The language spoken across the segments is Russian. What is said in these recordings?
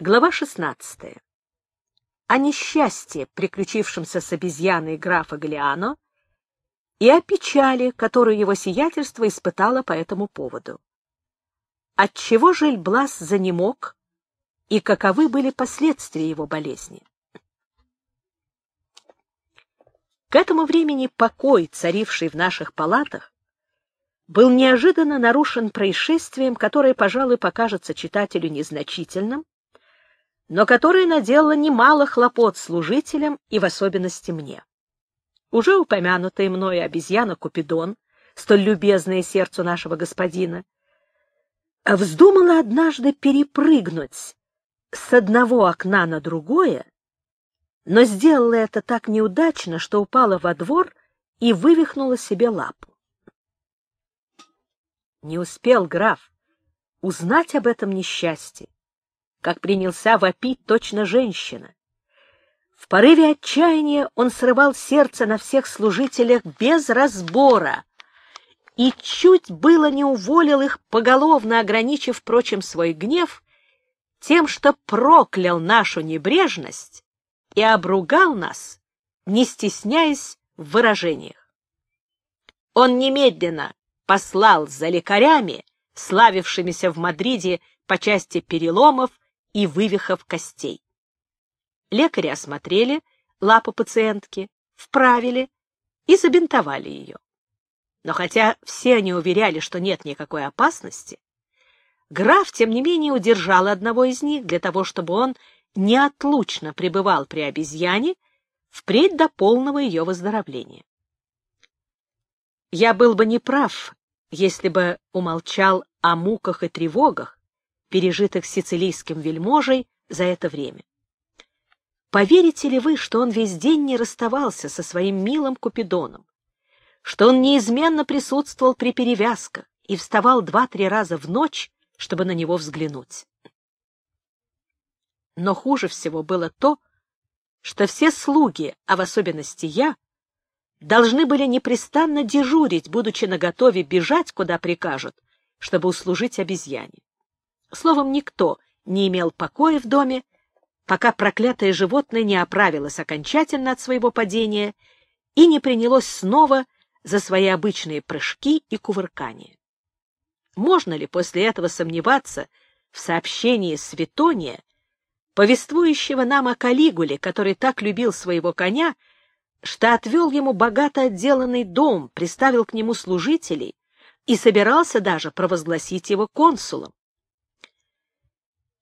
Глава 16. О несчастье, приключившемся с обезьяной графа Галиано, и о печали, которую его сиятельство испытало по этому поводу. Отчего же Эльблас занемог, и каковы были последствия его болезни? К этому времени покой, царивший в наших палатах, был неожиданно нарушен происшествием, которое, пожалуй, покажется читателю незначительным, но которая наделала немало хлопот служителям и в особенности мне. Уже упомянутая мною обезьяна Купидон, столь любезная сердцу нашего господина, вздумала однажды перепрыгнуть с одного окна на другое, но сделала это так неудачно, что упала во двор и вывихнула себе лапу. Не успел граф узнать об этом несчастье, как принялся вопить точно женщина. В порыве отчаяния он срывал сердце на всех служителях без разбора и чуть было не уволил их, поголовно ограничив, впрочем, свой гнев тем, что проклял нашу небрежность и обругал нас, не стесняясь в выражениях. Он немедленно послал за лекарями, славившимися в Мадриде по части переломов и вывихов костей. Лекари осмотрели лапу пациентки, вправили и забинтовали ее. Но хотя все они уверяли, что нет никакой опасности, граф, тем не менее, удержал одного из них для того, чтобы он неотлучно пребывал при обезьяне впредь до полного ее выздоровления. Я был бы неправ, если бы умолчал о муках и тревогах, пережитых сицилийским вельможей за это время. Поверите ли вы, что он весь день не расставался со своим милым Купидоном, что он неизменно присутствовал при перевязках и вставал два-три раза в ночь, чтобы на него взглянуть? Но хуже всего было то, что все слуги, а в особенности я, должны были непрестанно дежурить, будучи наготове бежать, куда прикажут, чтобы услужить обезьяне. Словом, никто не имел покоя в доме, пока проклятое животное не оправилось окончательно от своего падения и не принялось снова за свои обычные прыжки и кувыркания. Можно ли после этого сомневаться в сообщении Светония, повествующего нам о Калигуле, который так любил своего коня, что отвел ему богато отделанный дом, приставил к нему служителей и собирался даже провозгласить его консулом?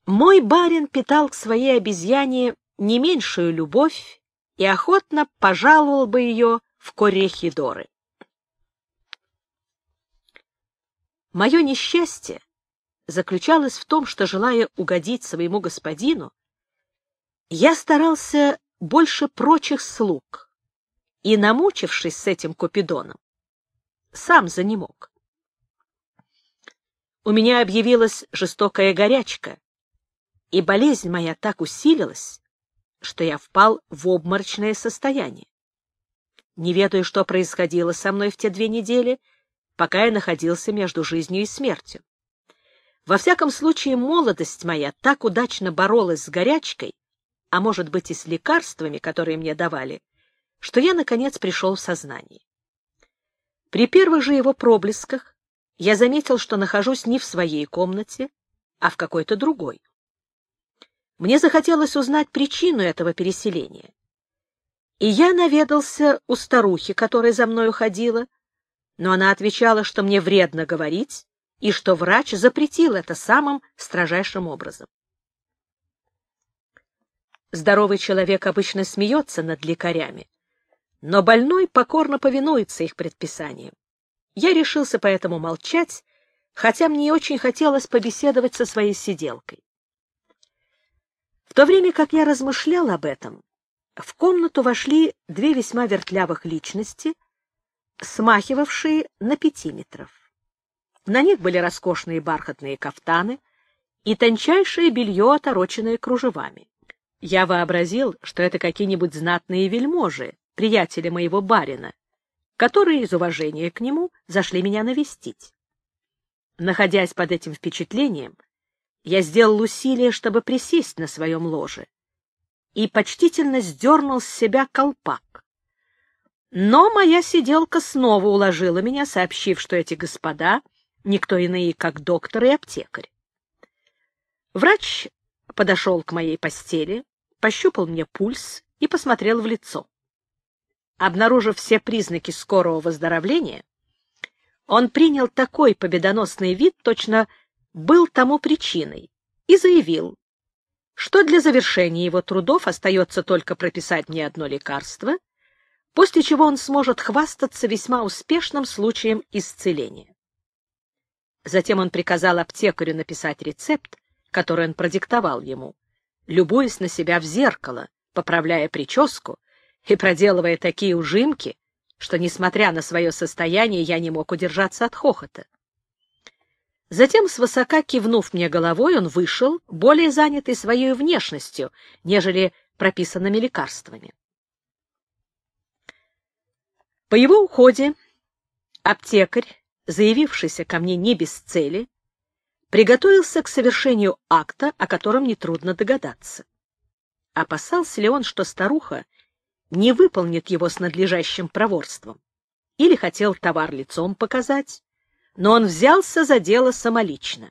Мой барин питал к своей обезьяне не меньшую любовь и охотно пожаловал бы ее в Корехидоры. Мое несчастье заключалось в том, что, желая угодить своему господину, я старался больше прочих слуг и, намучившись с этим Купидоном, сам занемог. У меня объявилась жестокая горячка, и болезнь моя так усилилась, что я впал в обморочное состояние. Не ведаю, что происходило со мной в те две недели, пока я находился между жизнью и смертью. Во всяком случае, молодость моя так удачно боролась с горячкой, а может быть и с лекарствами, которые мне давали, что я, наконец, пришел в сознание. При первых же его проблесках я заметил, что нахожусь не в своей комнате, а в какой-то другой. Мне захотелось узнать причину этого переселения. И я наведался у старухи, которая за мной уходила, но она отвечала, что мне вредно говорить, и что врач запретил это самым строжайшим образом. Здоровый человек обычно смеется над лекарями, но больной покорно повинуется их предписаниям. Я решился поэтому молчать, хотя мне очень хотелось побеседовать со своей сиделкой. В то время как я размышлял об этом, в комнату вошли две весьма вертлявых личности, смахивавшие на пятиметров. На них были роскошные бархатные кафтаны и тончайшее белье, отороченное кружевами. Я вообразил, что это какие-нибудь знатные вельможи, приятели моего барина, которые из уважения к нему зашли меня навестить. Находясь под этим впечатлением, я сделал усилие, чтобы присесть на своем ложе, и почтительно сдернул с себя колпак. Но моя сиделка снова уложила меня, сообщив, что эти господа — никто иные, как доктор и аптекарь. Врач подошел к моей постели, пощупал мне пульс и посмотрел в лицо. Обнаружив все признаки скорого выздоровления, он принял такой победоносный вид, точно был тому причиной, и заявил, что для завершения его трудов остается только прописать мне одно лекарство, после чего он сможет хвастаться весьма успешным случаем исцеления. Затем он приказал аптекарю написать рецепт, который он продиктовал ему, любуясь на себя в зеркало, поправляя прическу и проделывая такие ужимки, что, несмотря на свое состояние, я не мог удержаться от хохота. Затем, свысока кивнув мне головой, он вышел, более занятый своей внешностью, нежели прописанными лекарствами. По его уходе аптекарь, заявившийся ко мне не без цели, приготовился к совершению акта, о котором нетрудно догадаться. Опасался ли он, что старуха не выполнит его с надлежащим проворством? Или хотел товар лицом показать, но он взялся за дело самолично.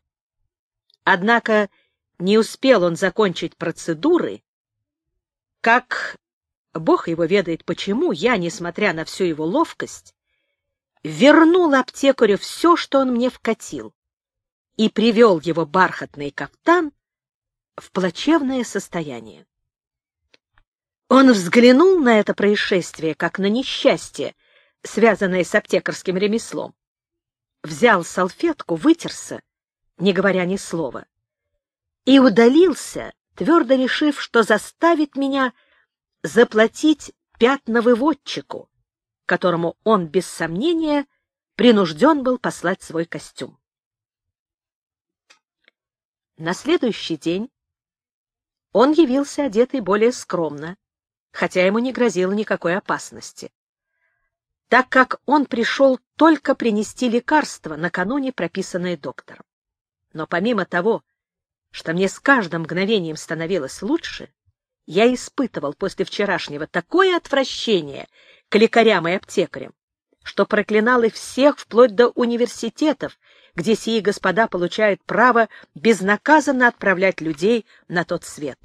Однако не успел он закончить процедуры, как, бог его ведает почему, я, несмотря на всю его ловкость, вернул аптекарю все, что он мне вкатил, и привел его бархатный кафтан в плачевное состояние. Он взглянул на это происшествие, как на несчастье, связанное с аптекарским ремеслом, взял салфетку, вытерся, не говоря ни слова, и удалился, твердо решив, что заставит меня заплатить пятновыводчику, которому он, без сомнения, принужден был послать свой костюм. На следующий день он явился одетый более скромно, хотя ему не грозило никакой опасности так как он пришел только принести лекарство, накануне прописанное доктором. Но помимо того, что мне с каждым мгновением становилось лучше, я испытывал после вчерашнего такое отвращение к лекарям и аптекарям, что проклинал их всех вплоть до университетов, где сии господа получают право безнаказанно отправлять людей на тот свет.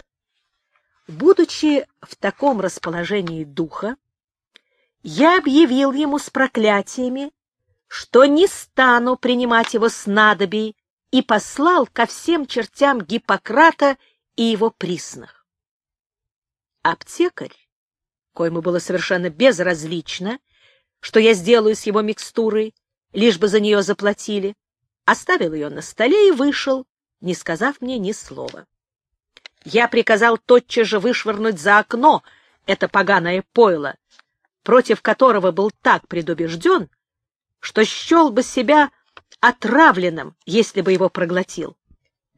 Будучи в таком расположении духа, я объявил ему с проклятиями, что не стану принимать его снадобий, и послал ко всем чертям Гиппократа и его присных. Аптекарь, коему было совершенно безразлично, что я сделаю с его микстурой, лишь бы за нее заплатили, оставил ее на столе и вышел, не сказав мне ни слова. Я приказал тотчас же вышвырнуть за окно это поганое пойло, против которого был так предубежден, что счел бы себя отравленным, если бы его проглотил.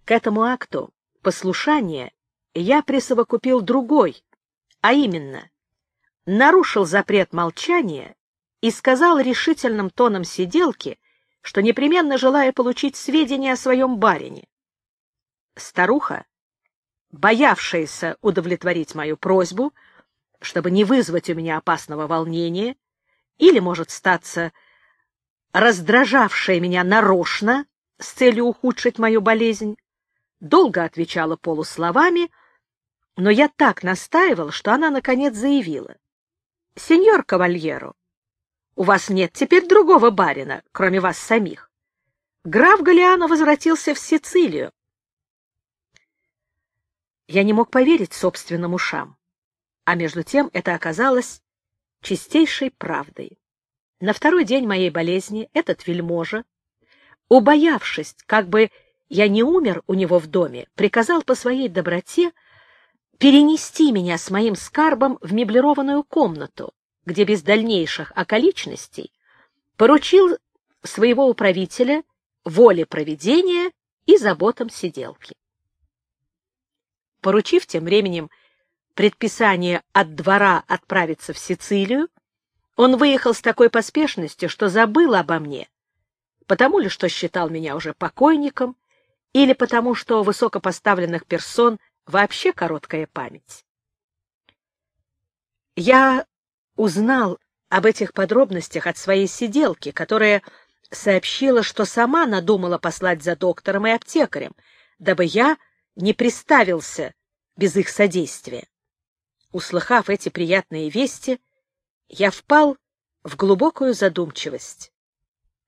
К этому акту послушания я присовокупил другой, а именно, нарушил запрет молчания и сказал решительным тоном сиделки, что непременно желая получить сведения о своем барине. Старуха, боявшаяся удовлетворить мою просьбу, чтобы не вызвать у меня опасного волнения, или, может статься, раздражавшая меня нарочно с целью ухудшить мою болезнь, долго отвечала полусловами, но я так настаивал, что она, наконец, заявила. — Сеньор Кавальеро, у вас нет теперь другого барина, кроме вас самих. Граф Галиано возвратился в Сицилию. Я не мог поверить собственным ушам. А между тем это оказалось чистейшей правдой. На второй день моей болезни этот вельможа, убоявшись, как бы я не умер у него в доме, приказал по своей доброте перенести меня с моим скарбом в меблированную комнату, где без дальнейших околичностей поручил своего управителя воле проведения и заботам сиделки. Поручив тем временем предписание от двора отправиться в Сицилию, он выехал с такой поспешностью, что забыл обо мне, потому ли что считал меня уже покойником, или потому, что у высокопоставленных персон вообще короткая память. Я узнал об этих подробностях от своей сиделки, которая сообщила, что сама надумала послать за доктором и аптекарем, дабы я не приставился без их содействия. Услыхав эти приятные вести, я впал в глубокую задумчивость.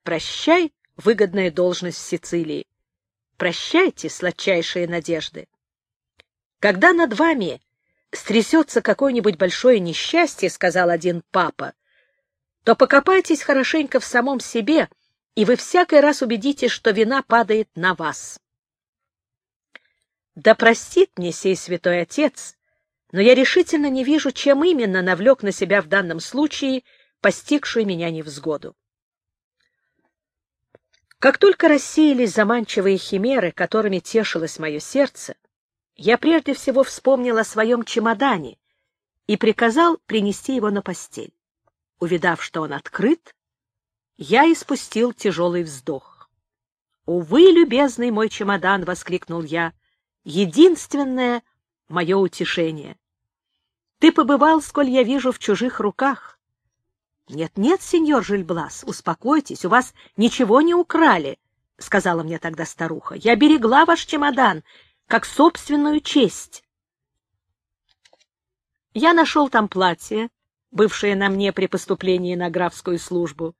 Прощай, выгодная должность в Сицилии. Прощайте, сладчайшие надежды. Когда над вами стрясется какое-нибудь большое несчастье, — сказал один папа, — то покопайтесь хорошенько в самом себе, и вы всякий раз убедитесь, что вина падает на вас. Да простит мне сей святой отец, но я решительно не вижу, чем именно навлек на себя в данном случае постигшую меня невзгоду. Как только рассеялись заманчивые химеры, которыми тешилось мое сердце, я прежде всего вспомнил о своем чемодане и приказал принести его на постель. Увидав, что он открыт, я испустил тяжелый вздох. «Увы, любезный мой чемодан!» — воскликнул я. «Единственное мое утешение. Ты побывал, сколь я вижу, в чужих руках. Нет-нет, сеньор Жильблас, успокойтесь, у вас ничего не украли, — сказала мне тогда старуха. Я берегла ваш чемодан, как собственную честь. Я нашел там платье, бывшее на мне при поступлении на графскую службу,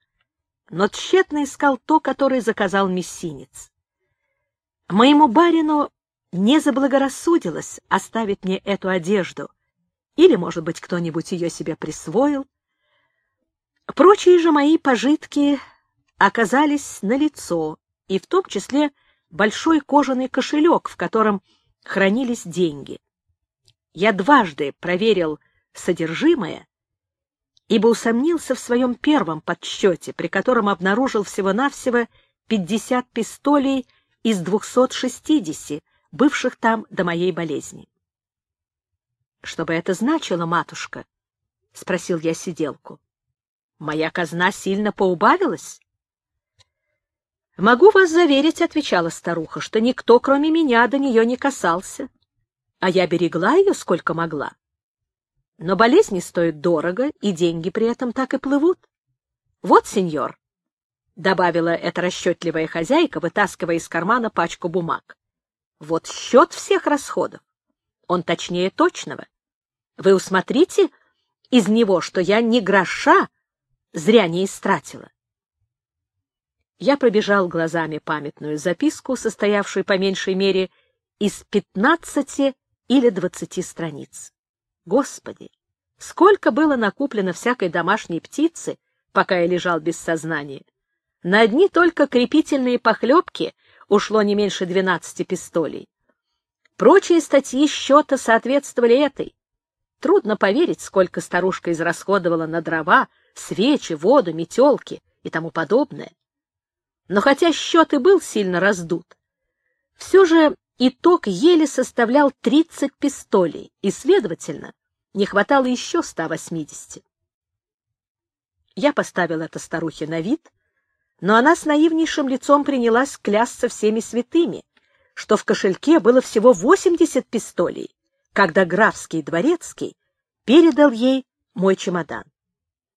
но тщетно искал то, которое заказал мессинец. Моему барину не заблагорассудилось оставить мне эту одежду, или, может быть, кто-нибудь ее себе присвоил. Прочие же мои пожитки оказались налицо, и в том числе большой кожаный кошелек, в котором хранились деньги. Я дважды проверил содержимое, ибо усомнился в своем первом подсчете, при котором обнаружил всего-навсего 50 пистолей из 260, бывших там до моей болезни. Что бы это значило, матушка? — спросил я сиделку. — Моя казна сильно поубавилась? — Могу вас заверить, — отвечала старуха, — что никто, кроме меня, до нее не касался, а я берегла ее сколько могла. Но болезни стоят дорого, и деньги при этом так и плывут. Вот, сеньор, — добавила эта расчетливая хозяйка, вытаскивая из кармана пачку бумаг. — Вот счет всех расходов. Он точнее точного. Вы усмотрите из него, что я ни гроша зря не истратила. Я пробежал глазами памятную записку, состоявшую по меньшей мере из пятнадцати или двадцати страниц. Господи, сколько было накуплено всякой домашней птицы, пока я лежал без сознания. На одни только крепительные похлебки ушло не меньше двенадцати пистолей. Прочие статьи счета соответствовали этой. Трудно поверить, сколько старушка израсходовала на дрова, свечи, воду, метелки и тому подобное. Но хотя счет и был сильно раздут, все же итог еле составлял 30 пистолей, и, следовательно, не хватало еще 180. Я поставил это старухе на вид, но она с наивнейшим лицом принялась клясться всеми святыми, что в кошельке было всего 80 пистолей, когда графский дворецкий передал ей мой чемодан.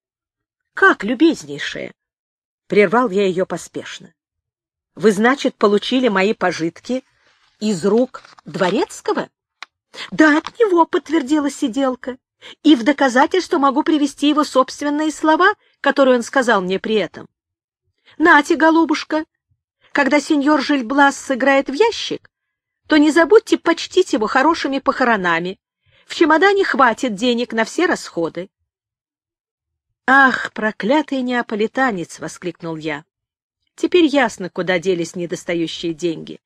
— Как, любезнейшая? — прервал я ее поспешно. — Вы, значит, получили мои пожитки из рук дворецкого? — Да, от него, — подтвердила сиделка. — И в доказательство могу привести его собственные слова, которые он сказал мне при этом. — Нате, голубушка, когда сеньор Жильблас сыграет в ящик, то не забудьте почтить его хорошими похоронами. В чемодане хватит денег на все расходы. «Ах, проклятый неаполитанец!» — воскликнул я. «Теперь ясно, куда делись недостающие деньги.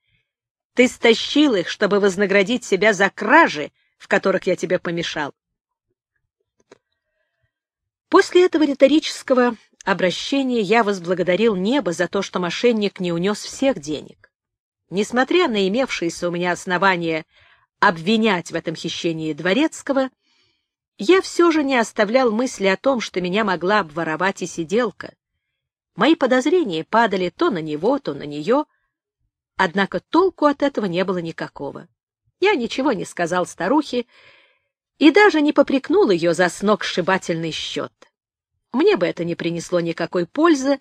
Ты стащил их, чтобы вознаградить себя за кражи, в которых я тебе помешал». После этого риторического обращения я возблагодарил небо за то, что мошенник не унес всех денег. Несмотря на имевшиеся у меня основания обвинять в этом хищении Дворецкого, я все же не оставлял мысли о том, что меня могла обворовать и сиделка. Мои подозрения падали то на него, то на нее, Однако толку от этого не было никакого. Я ничего не сказал старухе и даже не попрекнул ее за сногсшибательный счет. Мне бы это не принесло никакой пользы,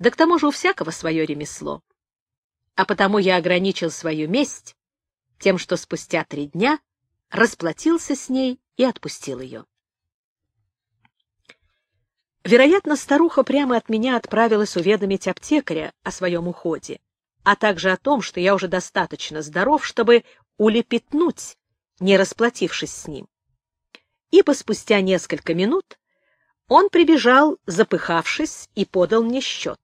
да к тому же у всякого свое ремесло. А потому я ограничил свою месть тем, что спустя три дня расплатился с ней и отпустил ее. Вероятно, старуха прямо от меня отправилась уведомить аптекаря о своем уходе, а также о том, что я уже достаточно здоров, чтобы улепетнуть, не расплатившись с ним. Ибо спустя несколько минут он прибежал, запыхавшись, и подал мне счет.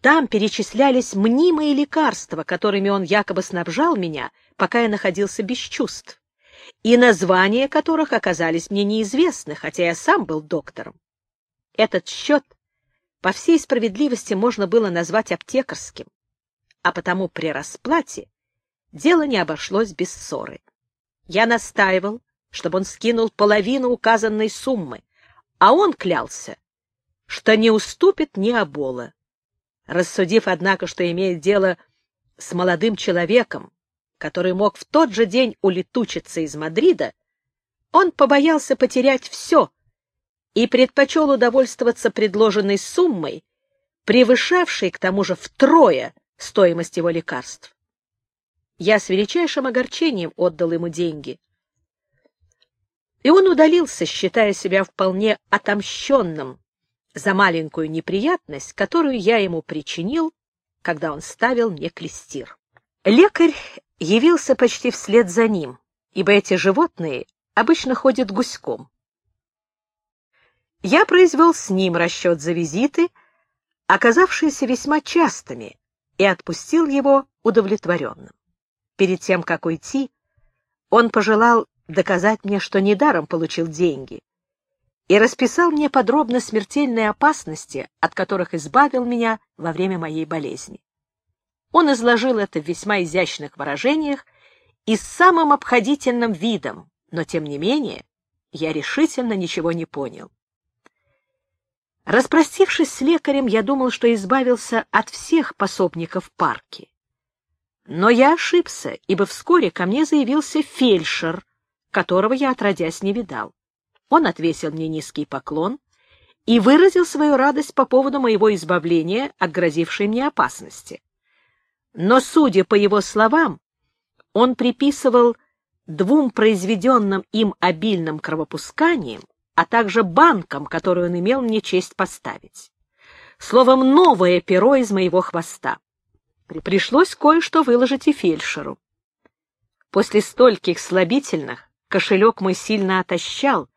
Там перечислялись мнимые лекарства, которыми он якобы снабжал меня, пока я находился без чувств, и названия которых оказались мне неизвестны, хотя я сам был доктором. Этот счет по всей справедливости можно было назвать аптекарским, а потому при расплате дело не обошлось без ссоры. Я настаивал, чтобы он скинул половину указанной суммы, а он клялся, что не уступит ни обола. Рассудив, однако, что имеет дело с молодым человеком, который мог в тот же день улетучиться из Мадрида, он побоялся потерять все и предпочел удовольствоваться предложенной суммой, превышавшей к тому же втрое стоимость его лекарств. Я с величайшим огорчением отдал ему деньги. И он удалился, считая себя вполне отомщенным за маленькую неприятность, которую я ему причинил, когда он ставил мне клестир. Лекарь явился почти вслед за ним, ибо эти животные обычно ходят гуськом. Я произвел с ним расчет за визиты, оказавшиеся весьма частыми, и отпустил его удовлетворенным. Перед тем, как уйти, он пожелал доказать мне, что недаром получил деньги, и расписал мне подробно смертельные опасности, от которых избавил меня во время моей болезни. Он изложил это в весьма изящных выражениях и с самым обходительным видом, но, тем не менее, я решительно ничего не понял. Распростившись с лекарем, я думал, что избавился от всех пособников парки. Но я ошибся, ибо вскоре ко мне заявился фельдшер, которого я отродясь не видал. Он отвесил мне низкий поклон и выразил свою радость по поводу моего избавления от грозившей мне опасности. Но, судя по его словам, он приписывал двум произведенным им обильным кровопусканиям а также банком, который он имел мне честь поставить. Словом, новое перо из моего хвоста. Пришлось кое-что выложить и фельдшеру. После стольких слабительных кошелек мой сильно отощал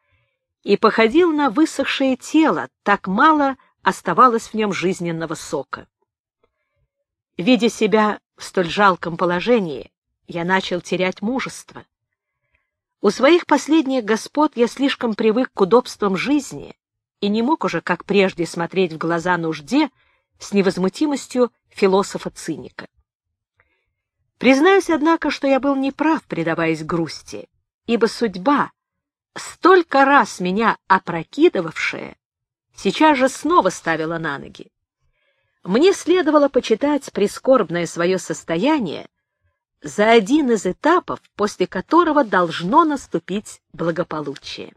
и походил на высохшее тело, так мало оставалось в нем жизненного сока. Видя себя в столь жалком положении, я начал терять мужество. У своих последних господ я слишком привык к удобствам жизни и не мог уже, как прежде, смотреть в глаза нужде с невозмутимостью философа-циника. Признаюсь, однако, что я был неправ, предаваясь грусти, ибо судьба, столько раз меня опрокидывавшая, сейчас же снова ставила на ноги. Мне следовало почитать прискорбное свое состояние за один из этапов, после которого должно наступить благополучие.